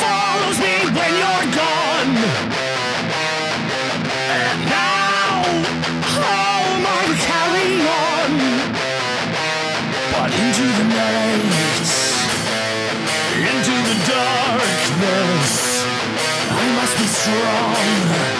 follows me when you're gone. And now I on, but into the night, into the darkness, I must be strong.